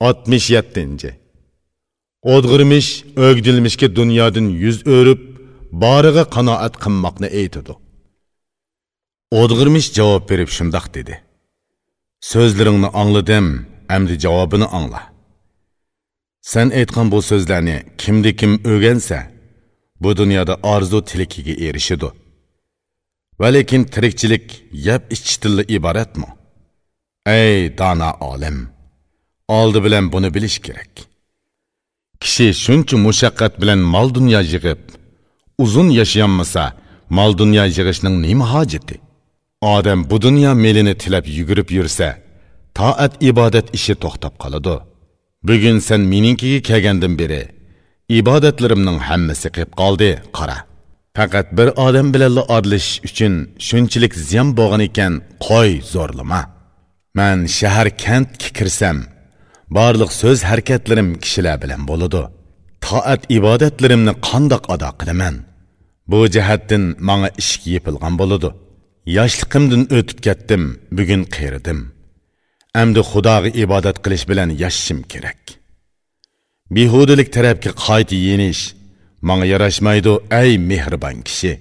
67. Odg'irmish, o'gdilmishga dunyodan yuz o'rib, boriga qanoat qilmoqni aytadi. Odg'irmish javob berib shundoq dedi. So'zlaringni angladim, endi javobini angla. Sen aytgan bu so'zlarni kimdi kim o'rgansa, bu dunyoda orzu tilikiga erishidi. Va lekin tirikchilik yab ichitilla iboratmi? Ey dana olim! Oldi bilan buni bilish kerak. Kishi shuncha mushaqqat bilan mol dunyo yig'ib uzun yashayolmasa mol dunyo yig'ishning nima hojati? Odam bu dunyo melini tilab yugurib yursa toat ibodat ishi to'xtab qoladi. Bugun sen meningkiga kelgandan beri ibodatlarimning hammasi qilib qoldi qara. Faqat bir odam bilan odlish uchun shunchalik ziyon bo'lgan ekan qo'y zo'rlama. Man shahar kentga kirsam barliq so'z harakatlarim kishilar bilan bo'ladi toat ibodatlarimni qandoq ado qilaman? Bu jihatdan маңа ishk yepilgan bo'ladi yoshliqimdan o'tib ketdim bugun qeridim. Endi xudoga ibodat qilish bilan yashashim kerak. Behudilik tarafga qayta yenish маңа yarashmaydi әй mehribon kishi.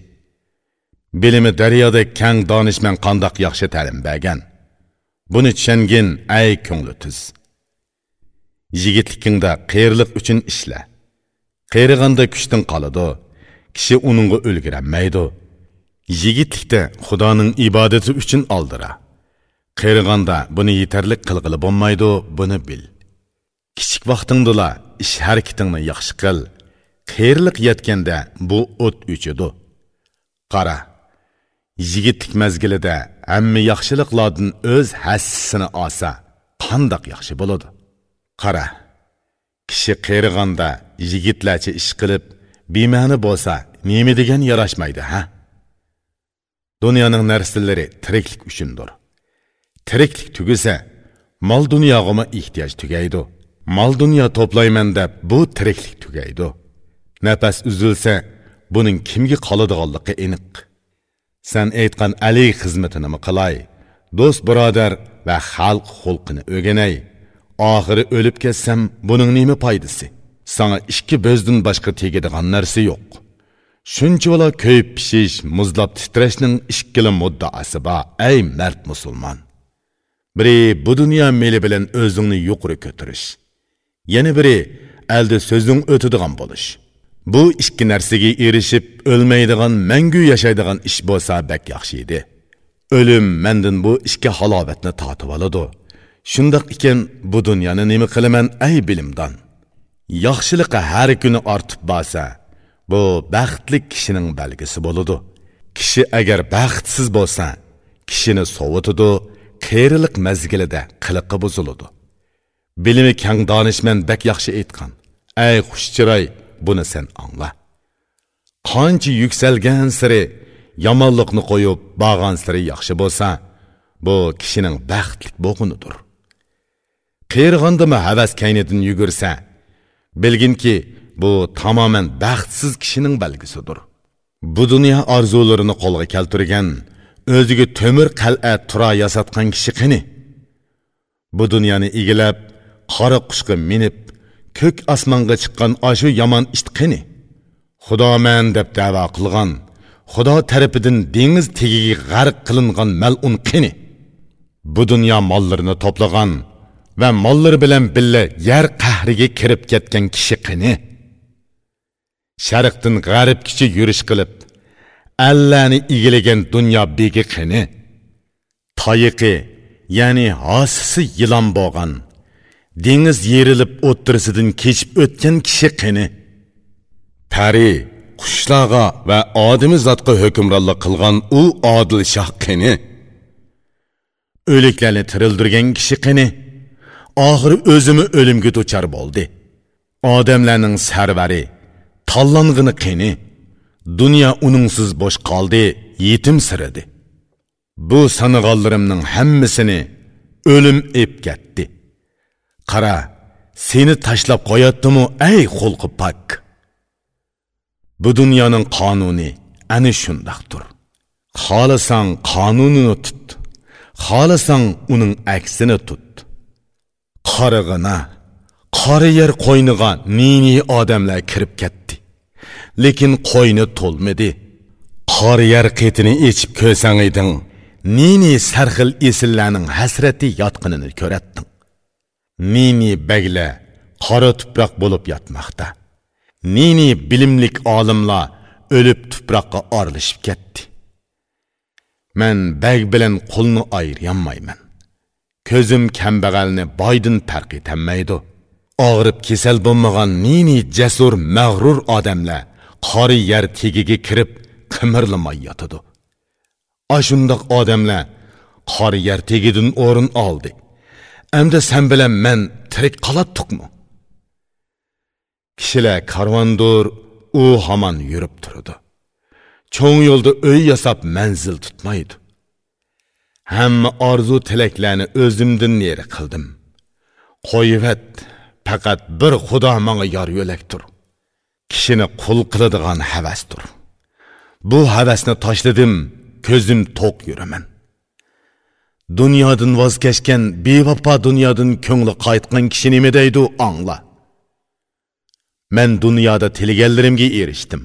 Bilimi daryoda кәң donishman qandoq yaxshi ta'lim bergan. Buni tushangin әй ko'ngli түз. Yigitlikingda qiyirliq uchun ishla. Qiyirg'anda kuchdan qoladi. Kishi uningga o'lgiranmaydi. Yigitlikda xudoning ibodati uchun oldira. Qiyirg'anda buni yetarli qilg'ili bo'lmaydi buni bil. Kichik vaqtingdala ish harakatingni yaxshi qil. Qiyirliq yetganda bu o't o'chidi qara yigitlik mazgilida hamma yaxshiliklardan o'z hassisini olsa qandoq yaxshi bo'ladi? Qara. Kishi qerig'anda yigitlarcha ish qilib bema'ni bo'lsa nima degan yarashmaydi ha? Dunyoning narsalari tiriklik uchundir. Tiriklik tugasa mol dunyog'ima ehtiyoj tugaydi. Mol dunyo to'playman deb bu tiriklik tugaydi. Nafas uzilsa buning kimga qoladiganligi aniq. San aytgan ali xizmatini qilay? Do'st birodar va xalq xulqini o'rganay oxiri o'lib ketsam buning nima foydasi? Sanga ikki bo'zdan boshqa tegadigan narsa yo'q. Shunchavala ko'yib pishish muzlab titrashning ikkila muddaosi bor ey mard musulmon. Biri bu dunyo meli bilan o'zingni yuqori ko'tarish yana biri alda so'zing o'tadigan bo'lish. Bu ikki narsaga erishib o'lmaydigan mangu yashaydigan ish bo'lsa bak yaxshi edi. O'lim mandan bu ikki halovatni tatib oladi. Shundoq ekan bu dunyoni nima qilaman ay bilimdon yaxshiliqi har kuni ortib borsa bu baxtli kishining belgisi bo'ladi. Kishi agar baxtsiz bo'lsa kishini sovutidi qiyrilik mazgilida qiliqi buziladi. Bilimi kang donishmand bak yaxshi aytgan. Ay xushchiroy buni sen angla. Qancha yuksalgan siri yomonlikni qo'yib borgan siri yaxshi bo'lsa bu kishining baxtlik bo'lg'unidir qiyirg'indimi havas kaynidan yugursa? Bilginki bu tamoman baxtsiz kishining belgisidir. Bu dunyo orzularini qo'lga keltirgan o'ziga temir qal'a tura yasatgan kishi qani bu dunyoni egilab qora qushga minib ko'k osmonga chiqqan ashu yomon ish qani xudoman deb davo qilgan xudo tarafidan dengiz tagiga g'arq qilingan mal'un qani bu dunyo mollarini to'plagan va mollari bilan billa yer qahriga kirib ketgan kishi qani sharqdan g'arbgacha yurish qilib allani egilagan dunyo begi qani toyiqi ya'ni hosisi yilon bo'lgan dengiz yerilib o'ttirisidan kechib o'tgan kishi qani pari qushlarga va odimi zotga hukmronlik qilgan u odil shoh qani o'liklarni tirildirgan kishi qani oxiri o'zimi o'limga duchor bo'ldi. Odamlarning sarvari tanlang'ini qini dunyo uningsiz bo'sh qoldi yetim siridi. Bu sanig'onlarimning hammasini o'lim ep ketdi. Qara seni tashlab qo'yatdimu ey xulqi pak? Bu dunyoning qonuni ana shundoqdir. Xohlasang qonunini tut xohlasang uning aksini tut. Qorig'ina qora yer qo'yniga nini odamlar kirib ketdi. Lekin qo'yni to'lmadi. Qor yer qetini echib ko'rsang eding nini sarxil esillarning hasrati yotqinini ko'ratding. Nini bagla qora tuproq bo'lib yotmoqda. Nini bilimlik olimlar o'lib tuproqqa orilishib ketdi. Man bag bilan qulni ayirolmayman ko'zim kambag'alni boydan farq etolmaydi og'rib kesal bo'lmagan nini jasur mag'rur odamlar qori yer tegiga kirib qimirlamay yotadi. Ashundoq odamlar qori yer tegidan o'rin oldi. Endi sen bilan men tirik qolatdiqmi kishilar karvondur u hamon yurib turdi cho'ng yo'lda uy yasab manzil tutmaydi. Hamma orzu tilaklarni o'zimdan neri qildim. Qo'yivat faqat bir xudo manga yor yo'lakdir kishini qul qiladigan havasdir bu havasni tashladim ko'zim to'q yuraman. Dunyodan voz kechgan bevafo dunyodan ko'ngli qaytgan kishi nima deydi angla. Man dunyoda tilganlarimga erishdim.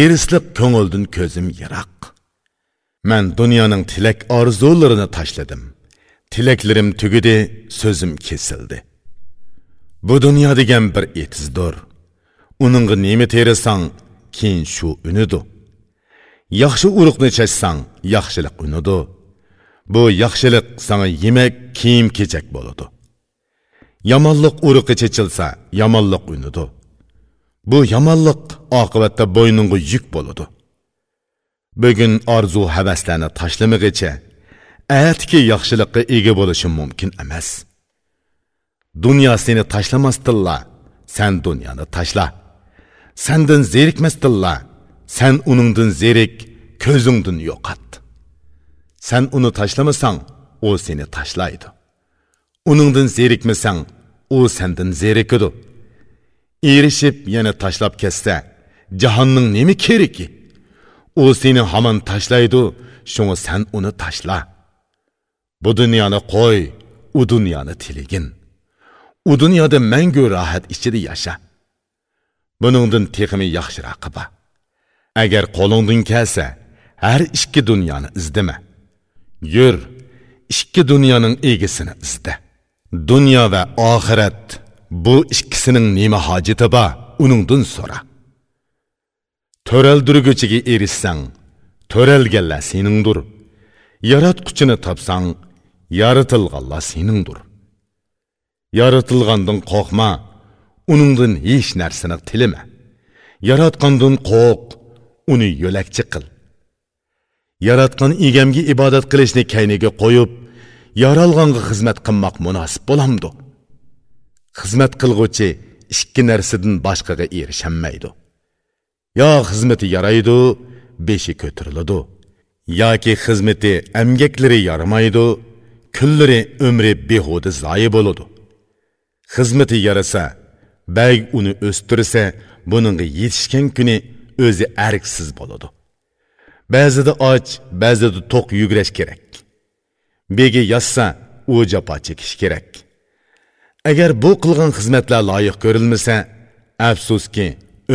Erisliq ko'ngildan ko'zim yiroq Мен dunyoning tilak orzularini tashladim. Tilaklarim tugidi so'zim kesildi. Bu dunyo degan bir etizdir uningga nima terisang keyin шу unidu. Yaxshi urug'ni chachsang yaxshilik unidu. Bu yaxshilik sana yemak kiyim kechak bo'ladi yomonlik urug'i чечилса, yomonlik unidu. Bu yomonlik oqibatda bo'yningga yuk bo'ladi bugun orzu havaslarni tashlamag'icha aytki yaxshilikqa ega bo'lishi mumkin emas. Dunyo seni tashlamasdilla sen dunyoni tashla sandan zerikmasdilla sen uningdan zerik ko'zingdan yo'qot sen uni tashlamasang u seni tashlaydi uningdan zerikmasang u sendan zerikidi erishib yana tashlab ketsa jahonning nima keragi u seni hamon tashlaydi shunga sen uni tashla. Bu dunyoni qo'y u dunyoni tiligin u dunyoda mangu rohat ichida yasha. Buningdan texmi yaxshirog'i bor agar qo'lingdan kelsa har ikki dunyoni izdima. Yur ikki dunyoning egisini izda. Dunyo va oxirat bu ikkisining nima hojati bor uningdan so'ra. To'raldirguchiga erishsang to'ralganlar seningdir yaratquchini topsang yaratilganlar seningdir yaratilgandan qo'rqma uningdan hech narsani tilima yaratgandan qo'rq uni yo'lakchi qil. Yaratgan egamga ibodat qilishni kayniga qo'yib yaralg'anga xizmat qilmoq munosib bo'lamdi xizmat qilg'uchi ikki narsadan boshqaga erishamaydi yo xizmati yaraydi beshi ko'tariladi yoki xizmati amgaklari yaramaydi kunlari umri behuda zoyi bo'ladi xizmati yarasa bag uni o'stirsa buningga yetishgan kuni o'zi arksiz bo'ladi ba'zida och ba'zida to'q yugurash kerak begi yozsa u jafo chekish kerak agar bu qilgan xizmatlar loyiq ko'rilmasa afsuski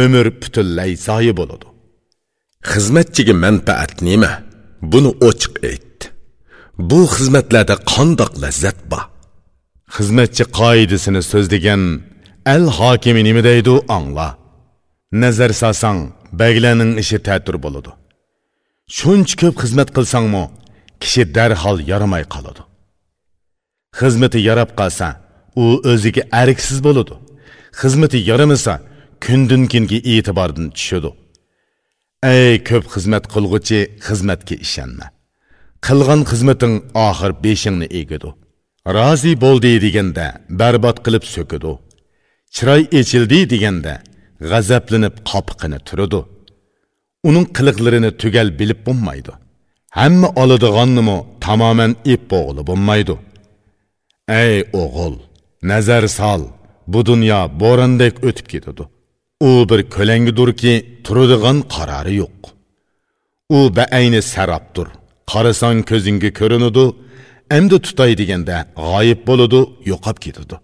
umr butunlay zoyi bo'ladi xizmatchiga manfaat nima? Buni ochiq ayt. Bu xizmatlarda qandoq lazzat bor? Xizmatchi qoidasini so'zlagan al hokimi nima deydi angla nazar solsang baglarning ishi ta'tir bo'ladi. Shuncha ko'p xizmat qilsangmi kishi darhol yaramay qoladi. Xizmati yarab qolsa u o'ziga ariksiz bo'ladi. Xizmati yaramasa kundan kunga e'tibordan tushadi ey ko'p xizmat qilg'uchi xizmatga ishonma qilgan xizmating oxir beshingni egidi rozi bo'ldi deganda barbod qilib so'kidi chiroy echildi deganda g'azablanib qopiqini turadi uning qiliqlarini tugal bilib bo'lmaydi hamma oladiganimi tamoman ep bo'g'ili bo'lmaydi ey o'g'il nazar sol bu dunyo bo'rondek o'tib ketadi u bir ko'langidurki turadigan qarori yo'q. U baayni sarobdir qarasang ko'zingga ko'rinadi endi tutay deganda g'oyib bo'ladi yo'qab ketadi.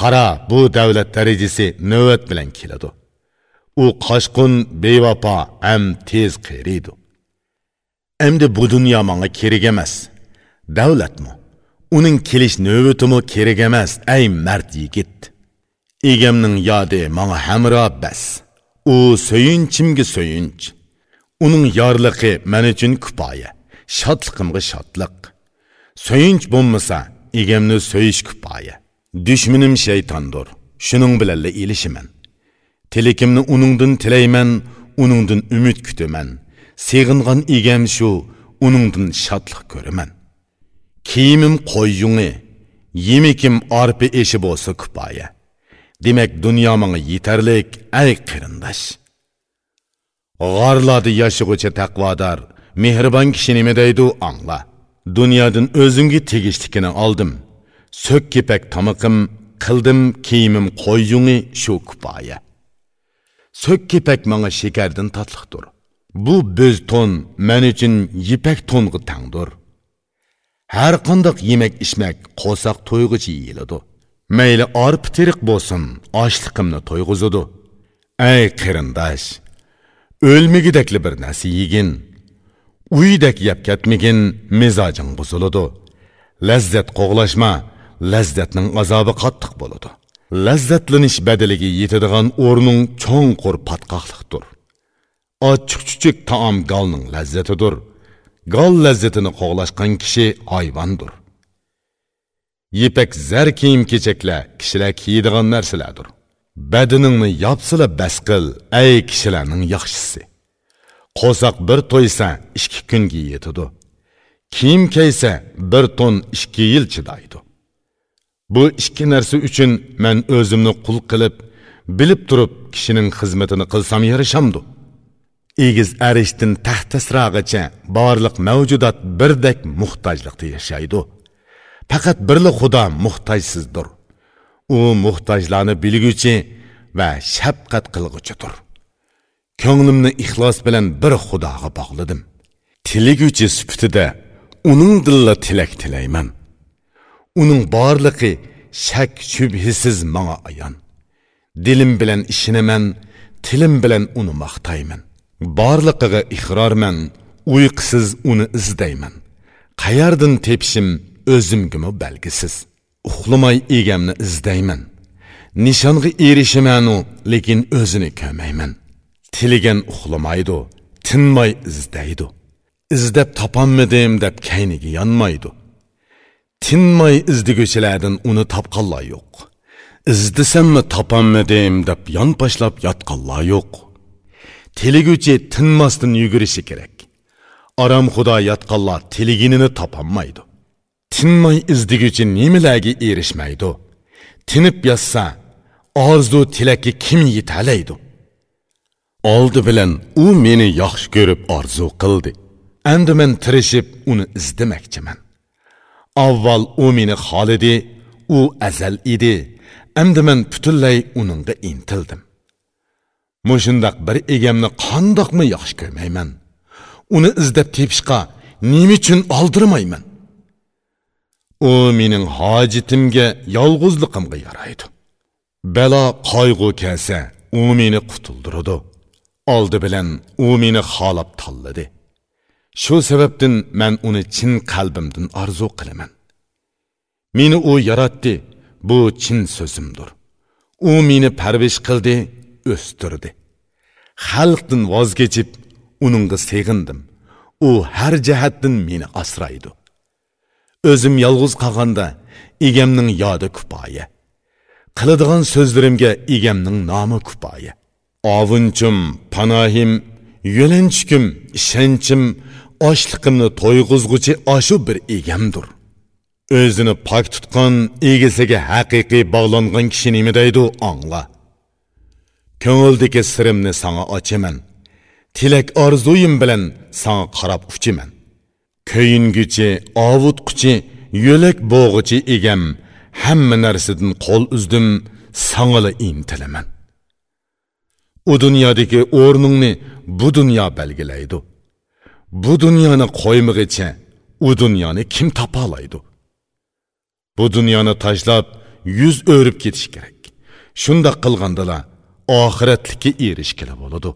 Qara bu davlat darajasi navbat bilan keladi. U qoshqun bevafo ham tez qeriydi. Endi bu dunyo manga kerak emas. Davlatmi? Uning kelish navbatimi kerak emas ay mard yigit. Egamning yodi manga hamro bas. U so'yinchimga suyunch uning yorliqi men uchun kifoya shodliqimga shodliq so'yinch bo'lmasa egamni so'yish kifoya dushmanim shaytondir shuning bilan ilishiman tilakimni uningdan tilayman uningdan umid kutaman. Seg'ingan egam shu uningdan shodliq ko'raman. Kiyimim qo'y yungi yemikim arpa eshi bo'lsa kifoya demak dunyo menga yetarlik ay qarindosh. G'orlarda yashag'uchi taqvodor mehribon kishi nima deydi angla. Dunyodan o'zimga tegishlikini oldim. So'k kepak tomiqim qildim kiyimim qo'yyungi shu kifoya so'k kepak manga shakardan tatliqdir bu bo'z to'n men uchun yipak to'ng'i tangdir. Har qandoq yemak ichmak qo'saq to'yg'ichi yeyiladi. Mayli orp teriq bo'lsin ochliqimni to'yg'izudi. Ey qarindosh o'lmigidakli bir narsa yegin. Uydak yeb ketmagin mizojing buziladi lazzat qo'g'lashma lazzatning azobi qattiq bo'ladi lazzatlanish badaliga yetadigan o'rning cho'nqur patqoqliqdir. Ochiq chuchuk taom galning lazzatidir. Gol lazzatini qo'g'lashgan kishi hayvondir. Yipak zar kiyim kechaklar kishilar kiydigan narsalardir. Badiningni yopsila bas qil ay kishilarning yaxshisi. Qo'zoq bir to'ysa ikki kunga yetidi kiyim kiysa bir ton ikki yil chidaydi. Bu ikki narsa uchun man o'zimni qul qilib bilib turib kishining xizmatini qilsam yarishamdi egiz arishdan taxtasirog'icha borliq mavjudot birdek muhtojlikda yashaydi. Faqat birli xudo muhtojsizdir. U muhtojlarni bilguchi va shafqat qilg'uchidir. Ko'nglimni ixlos bilan bir xudoga bog'ladim. Tiliguchi sifatida uning dilla tilak tilayman. Uning borlig'i shak shubhisiz manga ayon. Dilim bilan ishinaman tilim bilan uni maqtayman. Borlig'iga iqrorman uyqusiz uni izdayman. Qayerdan tepishim o'zimgimi belgisiz. Uxlamay egamni izdayman nishonga erishimanu lekin o'zini ko'mayman tiligan uxlamaydi tinmay izdaydi izdab topolmadim deb kayniga yonmaydi tinmay izdiguvchilardan uni topqanlar yo'q izdisammi topolmadim deb yonboshlab yotqanlar yo'q tiliguvchi tinmasdan yugurishi kerak aram xudo yotqanlar tiliginini topolmaydi tinmay izdiguvchi nimalarga erishmaydi? Tinib yotsa orzu tilakka kim yetalaydi? Oldi bilan u meni yaxshi ko'rib orzu qildi. Endi men tirishib uni izdemakchiman avval u meni xolidi u azal edi. Endi men butunlay uningga intildim. Mushundoq bir egamni qandoqmi yaxshi ko'rmayman. Uni izlab tepishqa nima uchun oldirmayman? U mening hojitimga yolg'izligimga yaraydi. Balo qayg'u kelsa u meni qutuldiradi oldi bilan u meni xolab tanladi shu sababdan man uni chin qalbimdan orzu qilaman. Meni u yaratdi bu chin so'zimdir. U meni parvish qildi o'stirdi. Xalqdan voz kechib uningga seg'indim. U har jihatdan meni asraydi. O'zim yolg'iz qolganda egamning yodi kupoya qiladigan so'zlarimga egamning nomi kupoya ovunchim panohim yo'lanchkim ishonchim ochliqimni to'yg'izg'uchi oshu bir egamdir o'zini pok tutgan egasiga haqiqiy bog'langan kishi nima deydi angla ko'ngildagi sirimni sanga ochaman. Tilak orzuyim bilan sanga qarab uchiman. Ko'yinguchi ovutquchi yo'lak bo'g'ichi egam hamma narsadan qo'l uzdim sangala intilaman u dunyodagi o'rningni bu dunyo belgilaydi. Bu dunyoni qo'ymig'icha u dunyoni kim topolaydi bu dunyoni tashlab yuz o'rib ketish kerak. Shundoq qilgandala oxiratlikka erishgili bo'ladi.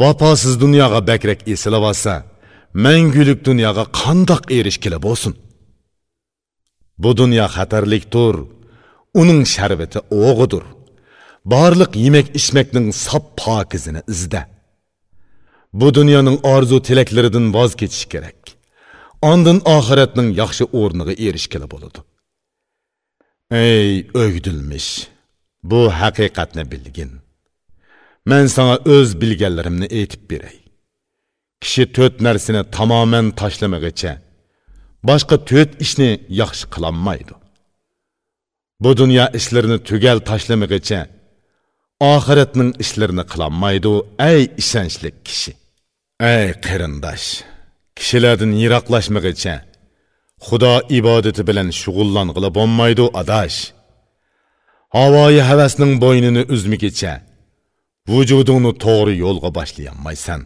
Vafosiz dunyoga bakrak esilib olsa mangulik dunyoga qandoq erishgili bo'lsin? Bu dunyo xatarlikdir uning sharbati o'g'idir. Barliq yemak ichmakning sop pokizini izda. Bu dunyoning orzu tilaklaridan voz kechish kerak. Ondan oxiratning yaxshi o'rniga erishgili bo'ladi. Ey o'gdilmish bu haqiqatni bilgin. Man sana o'z bilganlarimni aytib beray. Kishi to'rt narsani tamoman tashlamagicha boshqa to'rt ishni yaxshi qilolmaydi bu dunyo ishlarini tugal tashlamagicha oxiratning ishlarini qilolmaydi ey ishonchli kishi ey qarindosh kishilardan yiroqlashmagicha xudo ibodati bilan shug'ullang'ili bo'lmaydi adash havoyi havasning bo'ynini uzmigicha vujudingni to'g'ri yo'lga boshlayolmaysan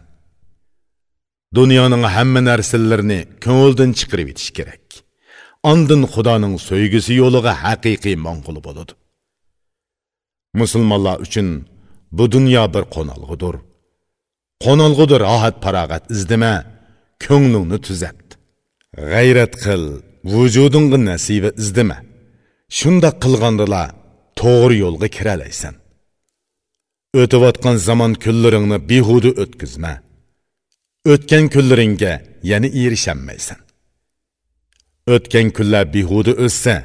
dunyoning hamma narsalarini ko'ngildan chiqarib yetish kerak. Ondin xudoning so'ygisi yo'liga haqiqiy mong'ul bo'ladi. Musulmonlar uchun bu dunyo bir qo'nalg'udir qo'nalg'udir rohat farog'at izdima ko'nglingni tuzat. G'ayrat qil vujudingga nasiba izdima. Shundoq qilgandila to'g'ri yo'lga kiralaysan. O'tayotgan zamon kunlaringni behuda o'tkazma. O'tgan kunlaringga yana erishamaysan o'tgan kunlar behuda o'tsa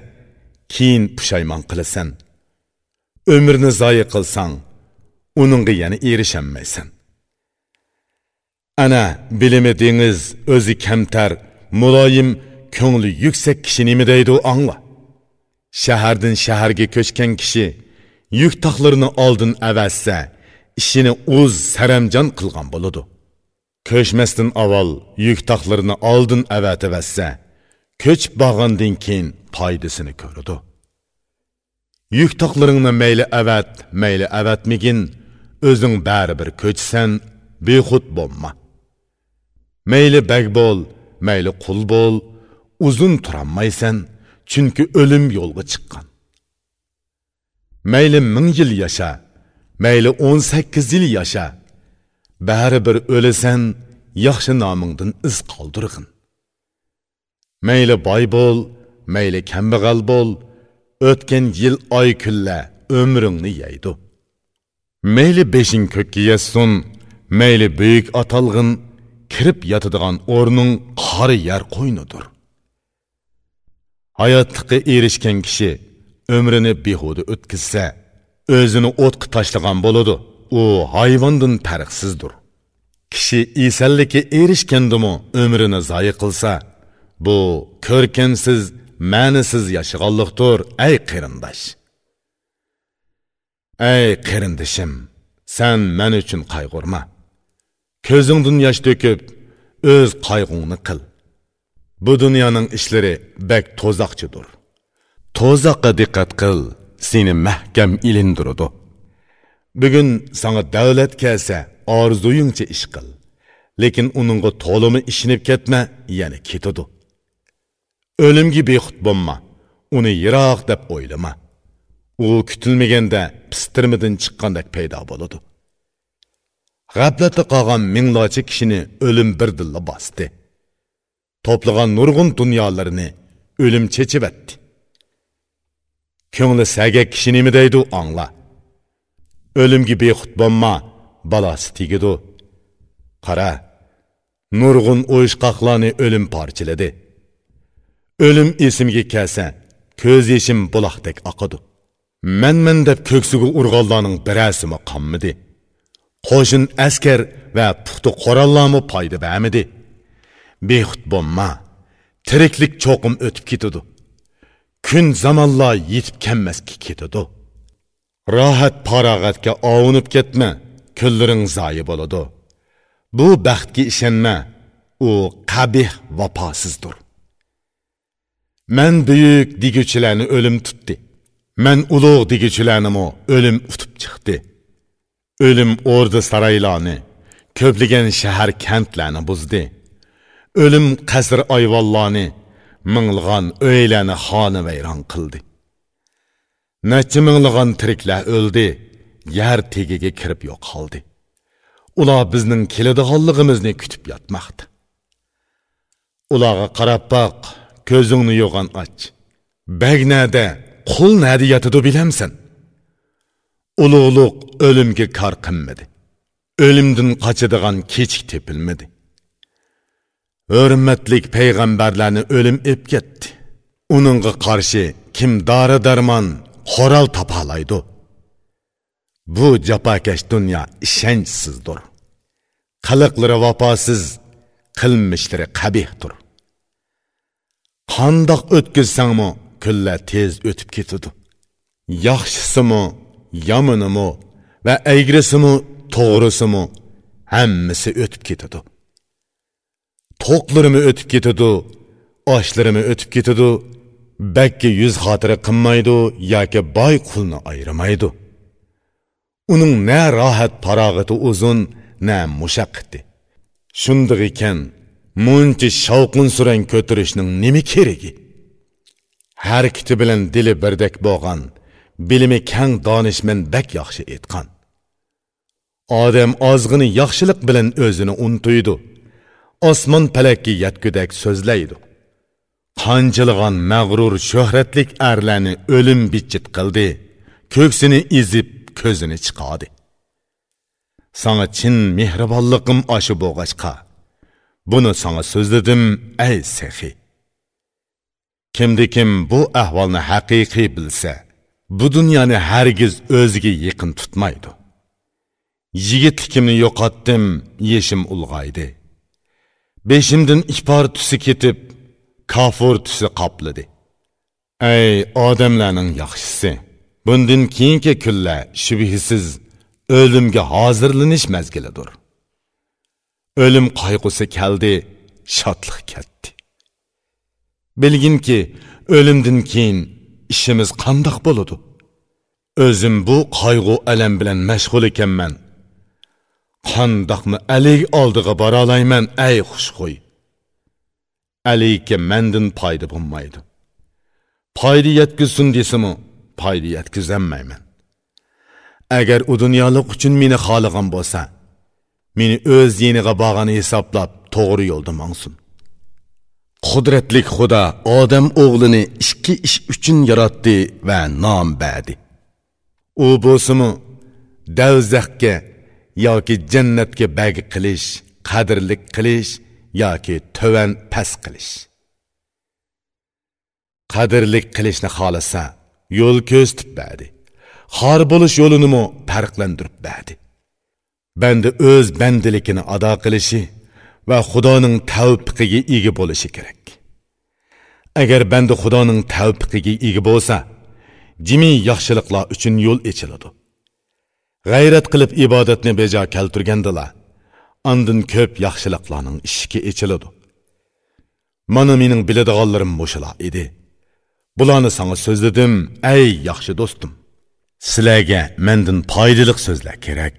keyin pushaymon qilasan. Umrni zoyi qilsang uningga yana erishamaysan ana bilimi dengiz o'zi kamtar muloyim ko'ngli yuksak kishi nima deydi angla. Shahardan shaharga ko'chgan kishi yuk toqlarini oldin avazsa ishini o'z saramjon qilgan bo'ladi. Ko'chmasdan avval yuk toqlarini oldin avatavassa ko'chib borgandan keyin foydasini ko'radi yuk toqlaringni mayli avat mayli avatmigin o'zing baribir ko'chsan bexud bo'lma. Mayli bag bo'l mayli qul bo'l uzun turolmaysan chunki o'lim yo'lga chiqqan. Mayli ming yil yasha mayli o'n sakkiz yil yasha baribir o'lasan yaxshi nomingdan iz qoldirg'in. Mayli boy bo'l mayli kambag'al bo'l o'tgan yil oy kunlar umringni yaydi mayli beshing ko'kka yetsin mayli buyuk atalg'in kirib yotadigan o'rning qori yer qo'ynidir hayotlikqa erishgan kishi umrini behuda o'tkazsa o'zini o'tqa tashlagan bo'ladi u hayvondan farqsizdir kishi esallikka erishgandimi umrini zoyi qilsa bu ko'rkamsiz ma'nisiz yashaganlikdir ey qarindosh. Ey qarindishim san men uchun qayg'urma. Ko'zingdan yosh to'kib o'z qayg'ungni qil. Bu dunyoning ishlari bak to'zoqchidir to'zoqqa diqqat qil seni mahkam ilindirudi bugun sanga davlat kelsa orzuyingcha ish qil. Lekin uningga to'limi ishinib ketma yana ketadi. O'limga bexud bo'lma uni yiroq deb o'ylama. U kutilmaganda pistirmidan chiqqandek paydo bo'ladi. G'aflatda qolgan minglochi kishini o'lim birdilla bosdi. To'plagan nurg'un dunyolarini o'lim chechibatdi ko'ngli saga kishi nima deydi angla o'limga bexud bo'lma balasi tegidu qara nurg'un o'yishqoqlarni o'lim parchiladi o'lim esimga kelsa ko'z yeshim buloqdek oqadi manman deb ko'ksiga urg'onlarning birasimi qommidi qo'shin askar va puxta qurollarmi foyda bermidi bexud bo'lma tiriklik cho'qim o'tib ketadi kun zamonlar yetib kelmasga ketadi rohat farog'atga ovunib ketma kunlaring zoyi bo'ladi. Bu baxtga ishonma u qabih vafosizdir. Man buyuk deguchilarni o'lim tutdi. Man ulug' deguchilarnimi o'lim utib chiqdi. O'lim o'rda saroylarni ko'pligan shahar kantlarni buzdi. O'lim qasr oyvonlarni minglg'on o'ylarni xona vayron qildi. Necha minglagan tiriklar o'ldi. Yer tegiga kirib yo'qoldi. Ular bizning keladiganligimizni kutib yotmoqda. Ularga qarab boq ko'zingni yo'g'on och. Bagnada qul nada yotidi bilamsan. Ulug'liq o'limga kor qilmadi. O'limdan qochadigan kechik tepilmadi. Hurmatlik payg'ambarlarni o'lim ep ketdi. Uningga qarshi kim darı darman, qoral topalaydi bu jafokash dunyo ishonchsizdir qiliqlari vafosiz qilmishlari qabihdir qandoq o'tkazsangmi kunlar tez o'tib ketadi yaxshisimi yomonimi va agrisimi to'g'risimi hammasi o'tib ketadi to'qlarimi o'tib ketadi oshlarimi o'tib ketadi bakki yuz xotiri qilmaydi yoki boy qulni ayrimaydi uning na rohat farog'ati uzun na mushaqqiti shundoq ekan muncha shovqin surang ko'tarishning nima keragi harakati bilan dili birdek bo'lgan bilimi kang donishmand bak yaxshi aytgan odam ozg'ini yaxshilik bilan o'zini unutuydi osmon palakka yetgudak so'zlaydi qanchilg'an mag'rur shuhratlik arlarni o'lim bichit qildi ko'ksini ezib ko'zini chiqadi sana chin mehribonligim oshi bo'g'achqa buni sana so'zladim ey sehi kimdi kim bu ahvolni haqiqiy bilsa bu dunyoni hargiz o'ziga yaqin tutmaydi yigitligimni yo'qotdim yeshim ulg'aydi beshimdan ipor tusi ketib kofir tusi qopladi. Ey odamlarning yaxshisi bundan keyingi kunlar shubhisiz o'limga hozirlanish mazgilidir. O'lim qayg'usi keldi shodlik ketdi. Bilginki o'limdan keyin ishimiz qandoq bo'ladi? O'zim bu qayg'u alam bilan mashg'ul ekanman. Qandoqmi alik oldiga bora olayman ey xushxuy alikka mandan foyda bo'lmaydi. Foyda yetkazsin desimi foyda yetkazolmayman agar u dunyolik uchun meni xohlagan bo'lsa meni o'z yeniga borgani hisoblab to'g'ri yo'lda mangsin qudratlik xudo odam o'g'lini ikki ish uchun yaratdi va nom berdi u bo'lsimi davzaxga yoki jannatga bag qilish qadrlik qilish yoki tovan past qilish. Qadrlik qilishni xohlasa yo'l ko'zitib berdi xor bo'lish yo'linimi farqlantirib berdi banda o'z bandiligini ado qilishi va xudoning tavbiqiga ega bo'lishi kerak. Agar banda xudoning tavbiqiga ega bo'lsa jimiy yaxshiliklar uchun yo'l echiladi. G'ayrat qilib ibodatni bejo keltirgandilar. Andin ko'p yaxshiliklarning eshigi echiladi. Mana mening biladiganlarim mushular edi. Bularni sanga so'zladim ey yaxshi do'stim. Sizlarga mendan foydali so'zlar kerak.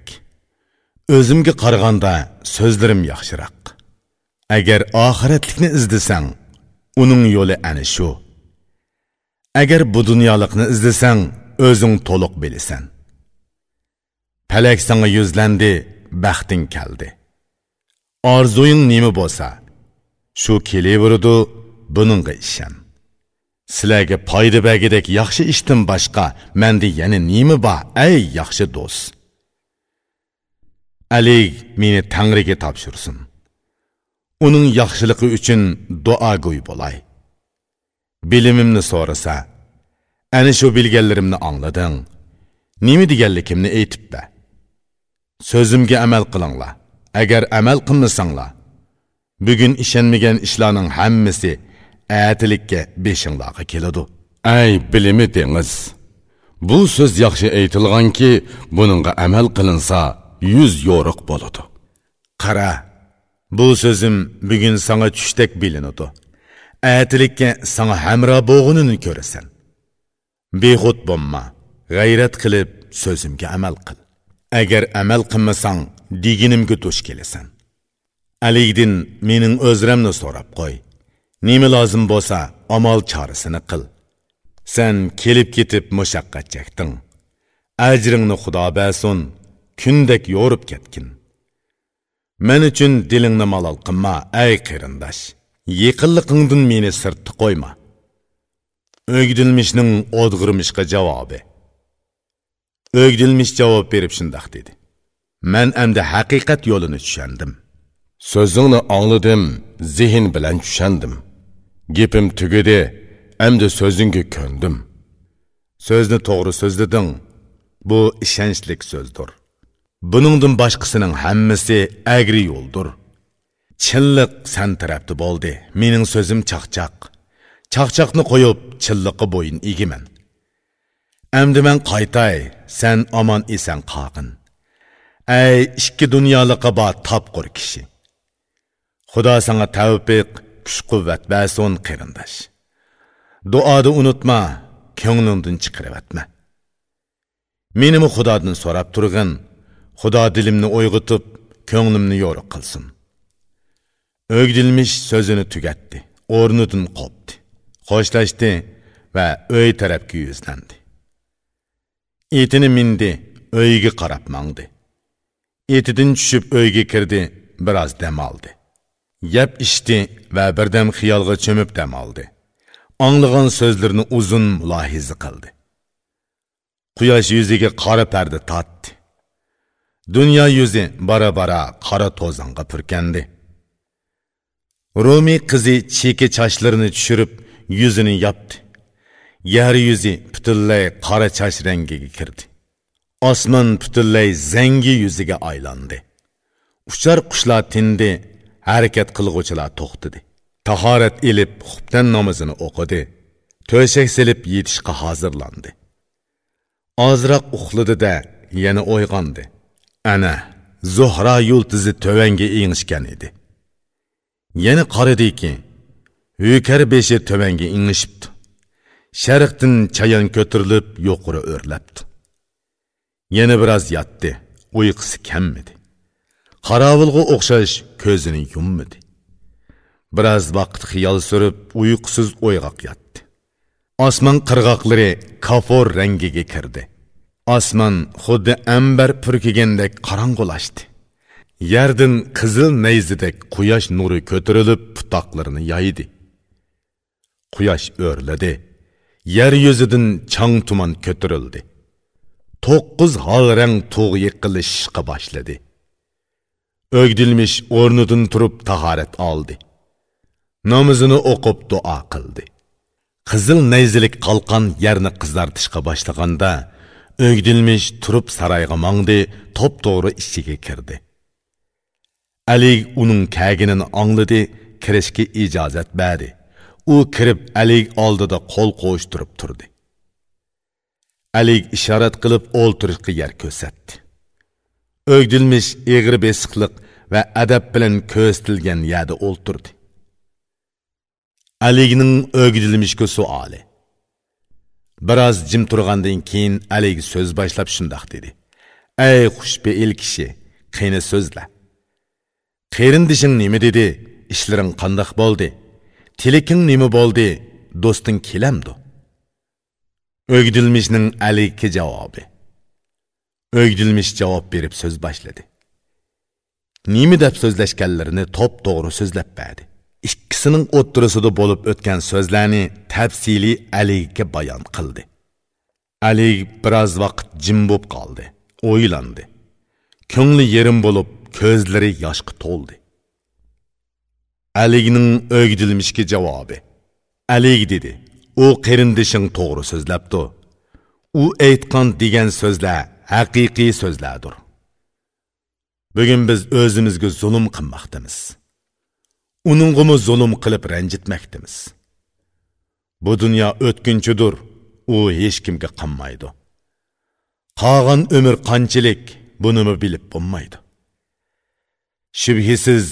O'zimga qaraganda so'zlarim yaxshiroq. Agar oxiratlikni izlasang uning yo'li ana shu. Agar bu dunyolikni izlasang o'zing to'liq bilasan. Palak sanga yuzlandi baxting keldi. Orzuing nima bo'lsa shu kelaveridi buningga ishon sizlarga foyda bagidek yaxshi ishdan boshqa menda yana nima bor ey yaxshi do'st? Ali meni tangriga topshirsin. Uning yaxshiligi uchun duogo'y bo'lay. Bilimimni so'rasa ana shu bilganlarimni anglading. Nima deganligimni aytib ber so'zimga amal qilinglar. Agar amal qilmasanglar bugun ishonmagan ishlarning hammasi бешіңлағы келеді. Әй, білімі деңіз. Бұл сөз яқшы айтылған ки, бұныңға әмәл қылынса, yüz yoruk boludu. Qara, бұл сөзім бүгін саңа түштек білінуді. Әтілікке саңа әмра боғынын көресен. Бейхут болма, ғайрат қылып сөзімге әмәл қыл. Әгер әмәл қылмасаң, дегенімге төш келесен. Әлейдін менің өзіремні сорап қой. nima lozim bo'lsa amal chorasini qil Sen kelib ketib mushaqqat chekding. Ajringni Xudo bersin, kundek yo'rib ketkin. Men uchun dilingni malol qilma, ey qarindosh. Yaqinliqingdan meni sirtda qo'yma. O'gdilmishning o'dg'irmishga javobi. O'gdilmish javob berib shundoq dedi. Men endi haqiqat yo'lini tushundim. So'zingni angladim, zehn bilan tushundim. Gepim tugadi, endi so'zingga ko'ndim. So'zni to'g'ri so'zlading. Bu ishonchlik so'zdir. Buningdan boshqasining hammasi agri yo'ldir. Chinliq san tarafda bo'ldi. Mening so'zim chaqchaq. Chaqchaqni qo'yib, chinliqqa bo'yin egiman. Endi men qaytay, sen omon esan qaqin. Ey ikki dunyoliqqa bor topqur kishi. Xudo sana tavfiq, kuch-quvvat bersin qarindosh. Duoda unutma, ko'nglingdan chiqarib etma. Menimi Xudodan so'rab turg'in, Xudo dilimni o'yg'itib, ko'nglimni yo'riq qilsin. O'gdilmish so'zini tugatdi, o'rnidan qopdi, xo'shlashdi va uy tarafga yuzlandi. Etini mindi, uyga qarab mangdi. Etidan tushib uyga kirdi, biroz dam oldi. Yeb ichdi va birdam xiyolga cho'mib dam oldi. Anglagan so'zlarini uzun mulohiza qildi. Quyosh yuziga qora parda tortdi dunyo yuzi bara-bara qora to'zonga purkandi. Rumi qizi cheki chochlarini tushirib, yuzini yopdi. Yer yuzi butunlay qora choch rangiga kirdi. Osmon butunlay zangi yuziga aylandi. Uchar qushlar tindi, harakat qilg'uvchilar to'xtadi. Tahorat ilib, xubdan namozini o'qidi. To'shak silib yetishga hozirlandi. Ozroq uxladi-da, yana o'yg'ondi. Ana, Zuhra yulduzi tovanga ingishgan edi. Yana qaradiki, yukar beshi tovanga ingishibdi. Sharqdan chayon ko'tarilib, yuqori o'rlabdi. Yana biroz yotdi, uyqusi kammidi. Qaravulga o'xshash ko'zini yummadi. Biroz vaqt xiyol surib, uyqusiz o'yg'oq yotdi. Osmon qirg'oqlari kafor rangiga kirdi. Osmon xuddi ambar purkigandek qorong'ulashdi. Yerdan qizil nayzidek quyosh nuri ko'tarilib putoqlarini yoydi. Quyosh o'rladi. Yer yuzidan chang tuman ko'tarildi. To'qqiz holrang tug' yiqilishqa boshladi. O'gdilmish o'rnidan turib tahorat oldi. Namozini o'qib duo qildi. Qizil nayzilik qalqon yerni qizartishga boshlaganda o'gdilmish turib saroyga mongdi top-to'g'ri ichiga kirdi. Ali uning kaginini angladi, kirishga ijozat berdi. U kirib Ali oldida qo'l qo'shtirib turdi. Ali ishorat qilib o'ltirishga yer ko'rsatdi. O'gdilmish egri besiqliq va adab bilan ko'rsatilgan yerda o'ltirdi. aligning o'gdilmishga suoli. Biroz jim turgandan keyin haligi so'z boshlab shundoq dedi. Ey xushbe'il kishi qani so'zla. Qarindishing nima dedi? Ishlaring qandoq bo'ldi? Tiliking nima bo'ldi? Do'sting kelamdi. O'gdilmishning aliki javobi. O'gdilmish javob berib so'z boshladi. Nima deb so'zlashganlarini to'p to'g'ri so'zlab berdi. Ikkisining o'ttirisida bo'lib o'tgan so'zlarni tafsiliy aliga bayon qildi. Ali biroz vaqt jim bo'lib qoldi o'ylandi. Ko'ngli yerim bo'lib ko'zlari yoshga to'ldi. Alining o'gdilmishga javobi alik dedi u qarindishing to'g'ri so'zlabdi. U aytgan degan so'zlar haqiqiy so'zlardir. Bugun biz o'zimizga zulm qilmoqdamiz uningimi zulm qilib ranjitmoqdamiz bu dunyo o'tkinchidir u hech kimga qanmaydi. Qolgan umr qanchalik bunimi bilib bo'lmaydi. Shubhisiz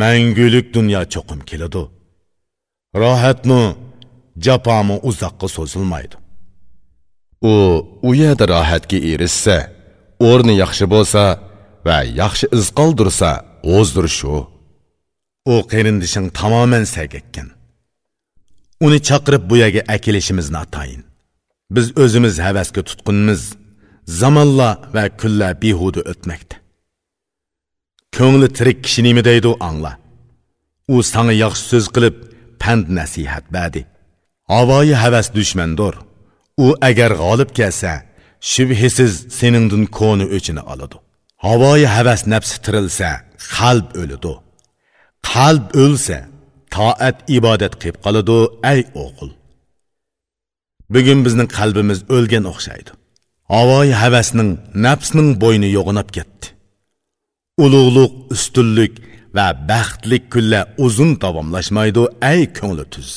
mangulik dunyo cho'qim keladi. Rohatmi jafomi uzoqqa so'zilmaydi u u yerda rohatga erishsa o'rni yaxshi bo'lsa va yaxshi iz qoldirsa o'zdir shu. U qarindishing tamoman sagakkan uni chaqirib bu yerga akilishimizni atayin. Biz o'zimiz havasga tutqunmiz. Zamonlar va kunlar behuda o'tmoqda. Ko'ngli tirik kishi nima deydi angla. U sanga yaxshi so'z qilib pand nasihat berdi havoyi havas dushmandir u agar g'olib kelsa shubhisiz seningdin ko'ni o'chini oladi. Havoyi havas nafsi tirilsa qalb o'lidi qalb o'lsa toat ibodat qilib qoladi ay o'g'il. Bugun bizning qalbimiz o'lgan o'xshaydi. Havoyi havasning nafsning bo'yni yo'g'inab ketdi. Ulug'liq ustunlik va baxtlik kunlar uzun davomlashmaydi ay ko'ngli tuz.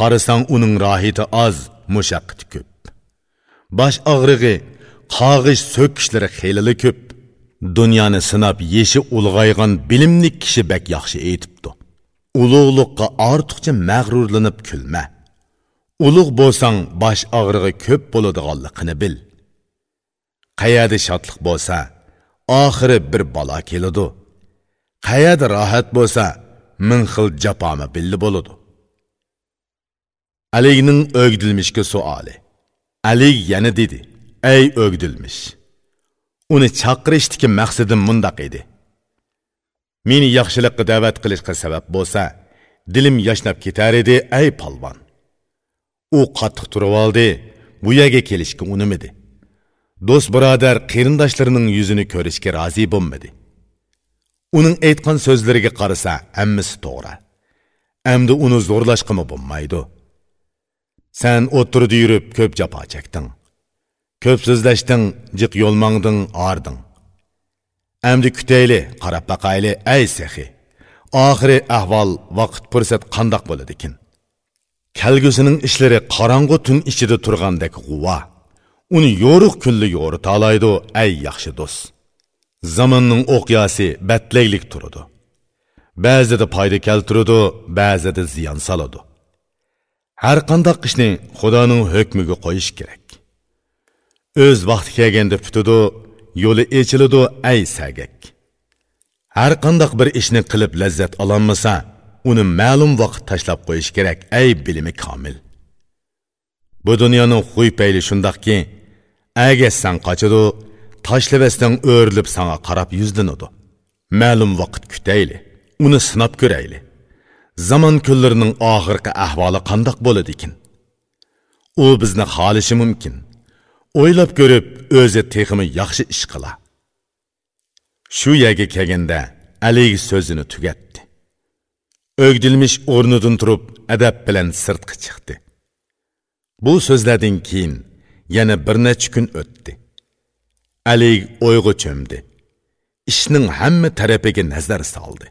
Qarasang uning rohiti oz mushaqqati ko'p. Bosh og'rig'i qog'ish so'kishlari xelili ko'p. Dunyoni sinab yeshi ulg'aygan bilimli kishi bak yaxshi aytibdi. Ulug'liqqa ortiqcha mag'rurlanib kulma. Ulug' bo'lsang bosh og'rig'i ko'p bo'ladiganligini bil. Qayerda shodlik bo'lsa oxiri bir balo keladi. Qayerda rohat bo'lsa ming xil japomi billi bo'ladi. Aligning o'gdilmishga suoli alik yana dedi ey o'gdilmish uni chaqirishdiki maqsadim mundoq edi. Meni yaxshilikqa da'vat qilishga sabab bo'lsa dilim yashnab ketar edi ey polvon u qattiq turib oldi bu yerga kelishga unimidi do'st birodar qarindoshlarining yuzini ko'rishga rozi bo'lmadi uning aytgan so'zlariga qarasa hammasi to'g'ri. Amdi uni zo'rlashqimi bo'lmaydi. Sen o'tirdi yurib ko'p jafo chekding ko'p so'zlashding jiq yo'lmangding ording amdi kutayli qarab baqayli ay sehi oxiri ahvol vaqt fursat qandoq bo'ladi ekan kelgusining ishlari qorong'u tun ichida turgandek g'uva. Uni yo'riq kunli yo'ritalaydi ay yaxshi do'st. Zamonning o'qiyasi batlaylik turadi ba'zida foyda keltiradi ba'zida зиян soladi har qandoq ishni xudoning hukmiga qo'yish kerak. O'z vaqti kelganda putidi yo'li echilidu ay sagak. Har qandoq bir ishni qilib lazzat ololmasa uni ma'lum vaqt tashlab qo'yish kerak ay bilimi komil. Bu dunyoning huy payli shundoqki agassan qochadi tashlabasdan o'rilib sanga qarab yuzlanadi. Ma'lum vaqt kutayli uni sinab ko'rayli. Zamon kunlarining oxirgi ahvoli qandoq bo'ladi ekan u bizni xohlashi mumkin. O'ylab ko'rib o'zi teximi yaxshi ish qila. Shu yerga kelganda aligi so'zini tugatdi. O'gdilmish o'rnidan turib adab bilan sirtqa chiqdi. Bu so'zlardan keyin yana bir necha kun o'tdi. Alik o'yg'a cho'mdi. Ishning hamma tarafiga nazar soldi.